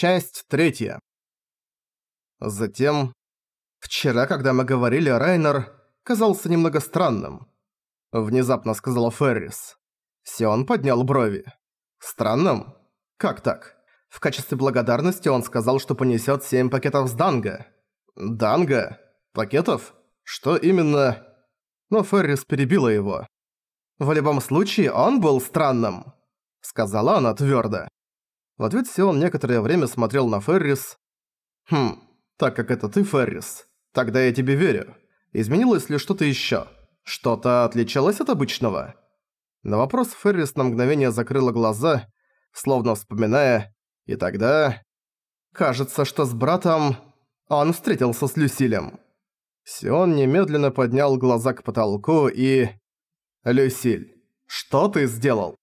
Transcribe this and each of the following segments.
Часть третья. Затем... «Вчера, когда мы говорили, Райнер казался немного странным», — внезапно сказала Феррис. Сион поднял брови. «Странным? Как так? В качестве благодарности он сказал, что понесет семь пакетов с Данга». «Данга? Пакетов? Что именно?» Но Феррис перебила его. «В любом случае, он был странным», — сказала она твердо. В ответ Сион некоторое время смотрел на Феррис. «Хм, так как это ты, Феррис, тогда я тебе верю. Изменилось ли что-то ещё? Что-то отличалось от обычного?» На вопрос Феррис на мгновение закрыла глаза, словно вспоминая, и тогда... Кажется, что с братом он встретился с Люсилем. Сион немедленно поднял глаза к потолку и... «Люсиль, что ты сделал?»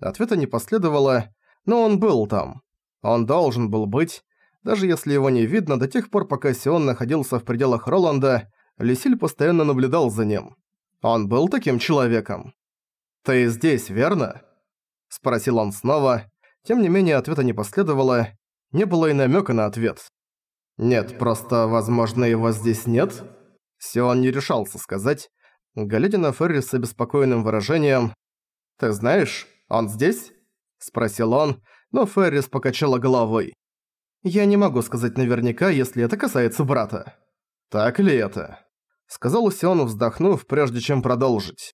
Ответа не последовало, но он был там. Он должен был быть, даже если его не видно, до тех пор, пока Сион находился в пределах Роланда, Люсиль постоянно наблюдал за ним. Он был таким человеком. «Ты здесь, верно?» Спросил он снова. Тем не менее, ответа не последовало. Не было и намека на ответ. «Нет, просто, возможно, его здесь нет?» Сион не решался сказать, глядя на Ферри с обеспокоенным выражением. «Ты знаешь, он здесь?» Спросил он, но Феррис покачала головой. «Я не могу сказать наверняка, если это касается брата». «Так ли это?» Сказал Сион, вздохнув, прежде чем продолжить.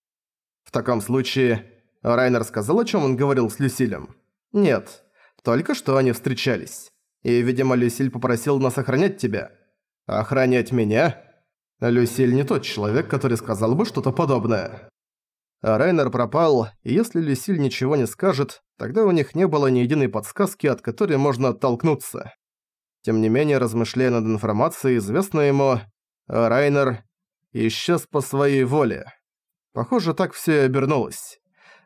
«В таком случае, Райнер сказал, о чем он говорил с Люсилем?» «Нет, только что они встречались. И, видимо, Люсиль попросил нас охранять тебя». «Охранять меня?» Люсиль не тот человек, который сказал бы что-то подобное. А Райнер пропал, и если Люсиль ничего не скажет, тогда у них не было ни единой подсказки, от которой можно оттолкнуться. Тем не менее, размышляя над информацией, известной ему, Райнер исчез по своей воле. Похоже, так все и обернулось.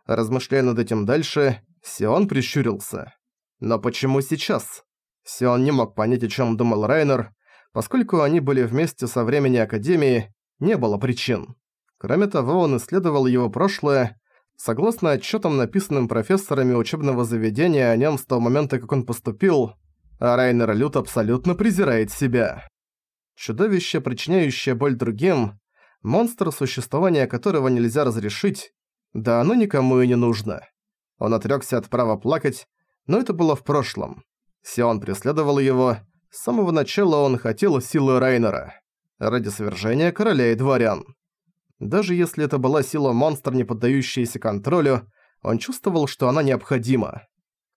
Размышляя над этим дальше, Сион прищурился. Но почему сейчас? Сион не мог понять, о чем думал Райнер, поскольку они были вместе со времени Академии, не было причин. Кроме того, он исследовал его прошлое. Согласно отчетам, написанным профессорами учебного заведения о нем с того момента, как он поступил, Райнер Лют абсолютно презирает себя. Чудовище, причиняющее боль другим, монстр, существование которого нельзя разрешить, да оно никому и не нужно. Он отрёкся от права плакать, но это было в прошлом. Сион преследовал его, с самого начала он хотел силы Райнера, ради свержения короля и дворян. Даже если это была сила монстра, не поддающаяся контролю, он чувствовал, что она необходима.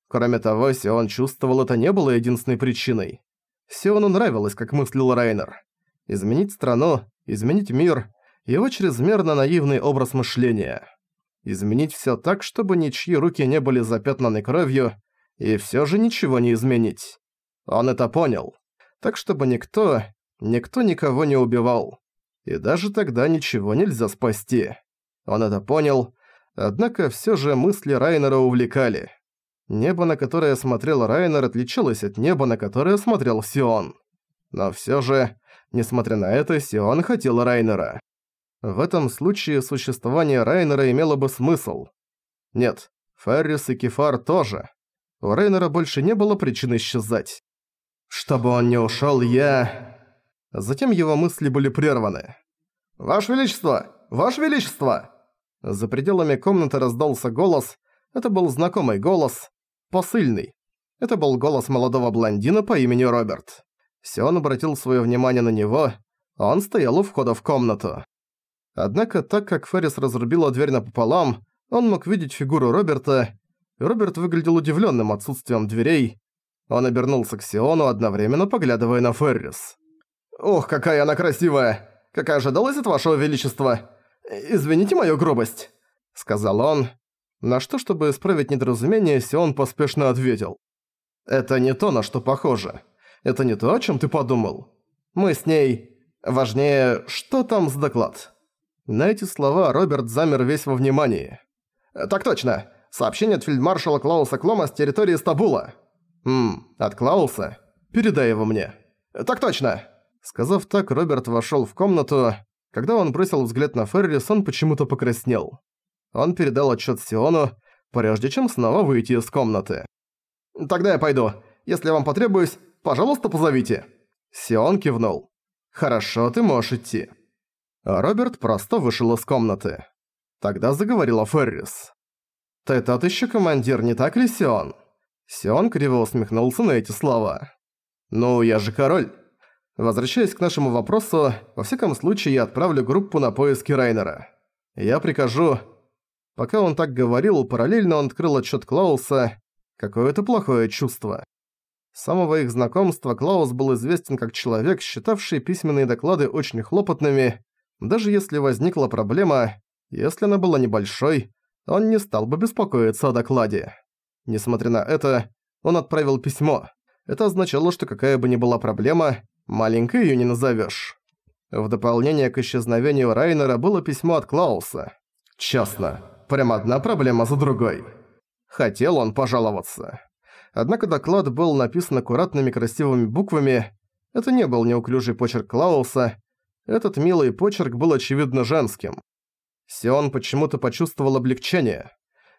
Кроме того, Сион чувствовал, это не было единственной причиной. Сиону нравилось, как мыслил Райнер. Изменить страну, изменить мир, его чрезмерно наивный образ мышления. Изменить всё так, чтобы ничьи руки не были запятнаны кровью, и всё же ничего не изменить. Он это понял. Так, чтобы никто, никто никого не убивал. И даже тогда ничего нельзя спасти. Он это понял, однако всё же мысли Райнера увлекали. Небо, на которое смотрел Райнер, отличалось от неба, на которое смотрел Сион. Но всё же, несмотря на это, Сион хотел Райнера. В этом случае существование Райнера имело бы смысл. Нет, Феррис и Кефар тоже. У Райнера больше не было причин исчезать. Чтобы он не ушёл, я... Затем его мысли были прерваны. «Ваше Величество! Ваше Величество!» За пределами комнаты раздался голос. Это был знакомый голос. Посыльный. Это был голос молодого блондина по имени Роберт. Сион обратил свое внимание на него. Он стоял у входа в комнату. Однако, так как Феррис разрубила дверь напополам, он мог видеть фигуру Роберта. Роберт выглядел удивленным отсутствием дверей. Он обернулся к Сиону, одновременно поглядывая на Феррис. «Ох, какая она красивая! Как и ожидалось от вашего величества! Извините мою грубость!» Сказал он. На что, чтобы исправить недоразумение, Сион поспешно ответил. «Это не то, на что похоже. Это не то, о чем ты подумал. Мы с ней... Важнее, что там с доклад?» На эти слова Роберт замер весь во внимании. «Так точно. Сообщение от фельдмаршала Клауса Клома с территории Стабула». «Ммм, от Клауса? Передай его мне». «Так точно!» Сказав так, Роберт вошёл в комнату. Когда он бросил взгляд на Феррис, он почему-то покраснел. Он передал отчёт Сиону, прежде чем снова выйти из комнаты. «Тогда я пойду. Если вам потребуюсь, пожалуйста, позовите». Сион кивнул. «Хорошо, ты можешь идти». Роберт просто вышел из комнаты. Тогда заговорила Феррис. «Ты тот ещё командир, не так ли, Сион?» Сион криво усмехнулся на эти слова. «Ну, я же король». Возвращаясь к нашему вопросу, во всяком случае я отправлю группу на поиски Райнера. Я прикажу... Пока он так говорил, параллельно он открыл отчет Клауса. Какое-то плохое чувство. С самого их знакомства Клаус был известен как человек, считавший письменные доклады очень хлопотными. Даже если возникла проблема, если она была небольшой, он не стал бы беспокоиться о докладе. Несмотря на это, он отправил письмо. Это означало, что какая бы ни была проблема, маленькой её не назовёшь. В дополнение к исчезновению Райнера было письмо от Клауса. Честно, прям одна проблема за другой. Хотел он пожаловаться. Однако доклад был написан аккуратными красивыми буквами. Это не был неуклюжий почерк Клауса. Этот милый почерк был очевидно женским. Сион почему-то почувствовал облегчение.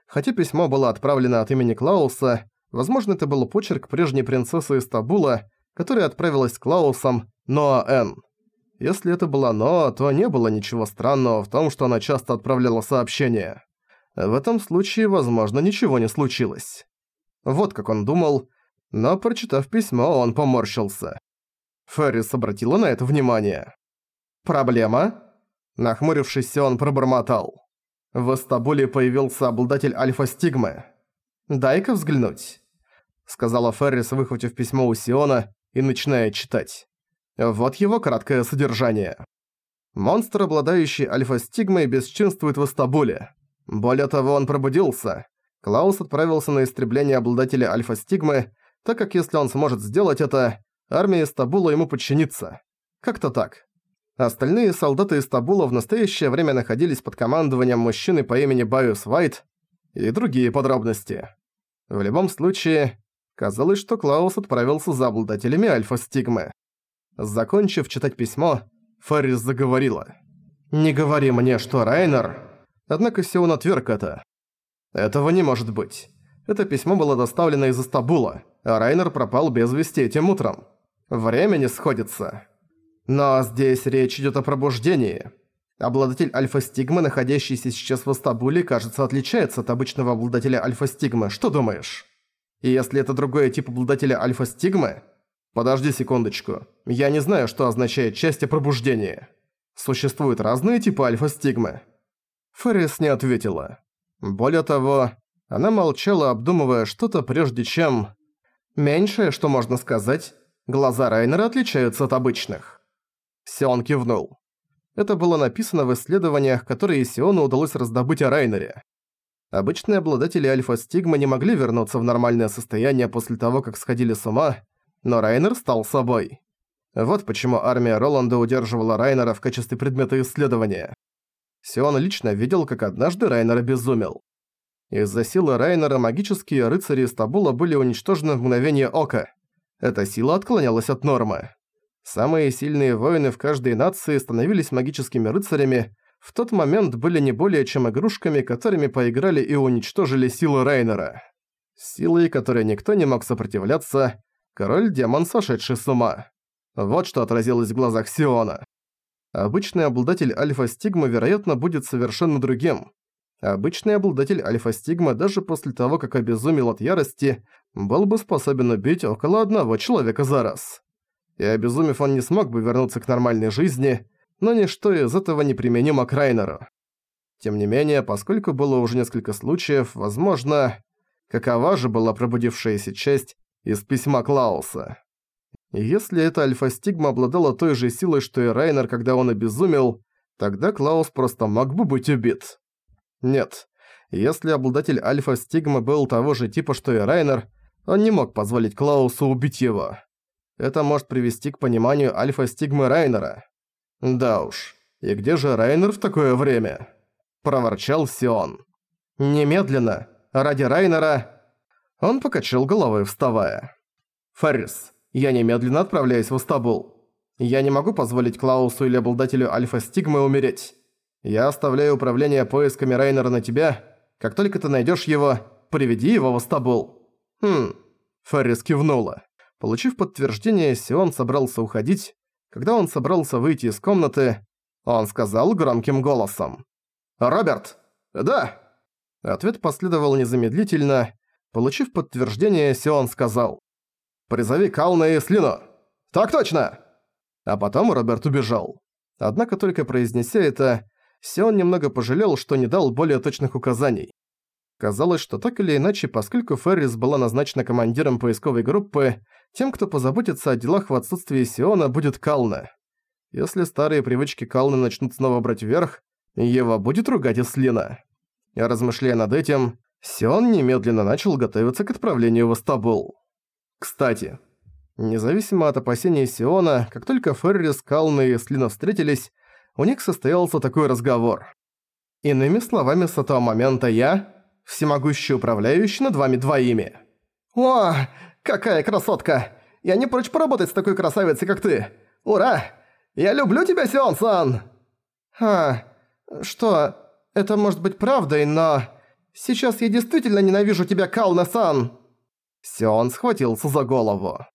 Хотя письмо было отправлено от имени Клауса, возможно, это был почерк прежней принцессы из Табула, которая отправилась с Клаусом Ноа Н. Если это была Ноа, то не было ничего странного в том, что она часто отправляла сообщения. В этом случае, возможно, ничего не случилось. Вот как он думал, но, прочитав письмо, он поморщился. Феррис обратила на это внимание. «Проблема?» Нахмурившись, он пробормотал. В Эстабуле появился обладатель альфа-стигмы. «Дай-ка взглянуть», — сказала Феррис, выхватив письмо у Сиона и начиная читать. Вот его краткое содержание. Монстр, обладающий альфа-стигмой, бесчинствует в Эстабуле. Более того, он пробудился. Клаус отправился на истребление обладателя альфа-стигмы, так как если он сможет сделать это, армия Эстабула ему подчинится. Как-то так. Остальные солдаты из Табула в настоящее время находились под командованием мужчины по имени Байус Вайт и другие подробности. В любом случае, казалось, что Клаус отправился за обладателями Альфа-Стигмы. Закончив читать письмо, Феррис заговорила. «Не говори мне, что Райнер...» Однако Сион отверг это. «Этого не может быть. Это письмо было доставлено из Истабула, а Райнер пропал без вести этим утром. Время не сходится». Но здесь речь идет о пробуждении. Обладатель альфа-стигмы, находящийся сейчас в Астабуле, кажется, отличается от обычного обладателя альфа-стигмы. Что думаешь? И если это другой тип обладателя альфа-стигмы... Подожди секундочку. Я не знаю, что означает часть о пробуждении. Существуют разные типы альфа-стигмы. Феррис не ответила. Более того, она молчала, обдумывая что-то, прежде чем... Меньшее, что можно сказать, глаза Райнера отличаются от обычных. Сион кивнул. Это было написано в исследованиях, которые Сиону удалось раздобыть о Райнере. Обычные обладатели альфа-стигмы не могли вернуться в нормальное состояние после того, как сходили с ума, но Райнер стал собой. Вот почему армия Роланда удерживала Райнера в качестве предмета исследования. Сион лично видел, как однажды Райнер обезумел. Из-за силы Райнера магические рыцари из Табула были уничтожены в мгновение ока. Эта сила отклонялась от нормы. Самые сильные воины в каждой нации становились магическими рыцарями, в тот момент были не более чем игрушками, которыми поиграли и уничтожили силы Рейнера. Силой, которой никто не мог сопротивляться, король-демон, сошедший с ума. Вот что отразилось в глазах Сиона. Обычный обладатель альфа-стигмы, вероятно, будет совершенно другим. Обычный обладатель альфа-стигмы даже после того, как обезумел от ярости, был бы способен убить около одного человека за раз и обезумев он не смог бы вернуться к нормальной жизни, но ничто из этого не применимо к Райнеру. Тем не менее, поскольку было уже несколько случаев, возможно, какова же была пробудившаяся часть из письма Клауса. Если эта альфа-стигма обладала той же силой, что и Райнер, когда он обезумел, тогда Клаус просто мог бы быть убит. Нет, если обладатель альфа-стигмы был того же типа, что и Райнер, он не мог позволить Клаусу убить его. Это может привести к пониманию альфа-стигмы Райнера. Да уж, и где же Райнер в такое время? Проворчал Сион. Немедленно, ради Райнера... Он покачал головой, вставая. «Феррис, я немедленно отправляюсь в Устабул. Я не могу позволить Клаусу или обладателю Альфа-Стигмы умереть. Я оставляю управление поисками Райнера на тебя. Как только ты найдешь его, приведи его в Устабул». «Хм, Феррис кивнула. Получив подтверждение, Сион собрался уходить. Когда он собрался выйти из комнаты, он сказал громким голосом. «Роберт!» «Да!» Ответ последовал незамедлительно. Получив подтверждение, Сион сказал. «Призови Кална и Слину!» «Так точно!» А потом Роберт убежал. Однако только произнеся это, Сион немного пожалел, что не дал более точных указаний. Казалось, что так или иначе, поскольку Феррис была назначена командиром поисковой группы, тем, кто позаботится о делах в отсутствии Сиона, будет Кална. Если старые привычки Калны начнут снова брать вверх, Ева будет ругать Ислина. Размышляя над этим, Сион немедленно начал готовиться к отправлению в Астабул. Кстати, независимо от опасений Сиона, как только Феррис, Кална и Ислина встретились, у них состоялся такой разговор. Иными словами, с этого момента я – всемогущий управляющий над вами двоими. «О, какая красотка! Я не прочь поработать с такой красавицей, как ты! Ура! Я люблю тебя, Сион-сан!» «А, что, это может быть правдой, но... Сейчас я действительно ненавижу тебя, Кална-сан!» Сион схватился за голову.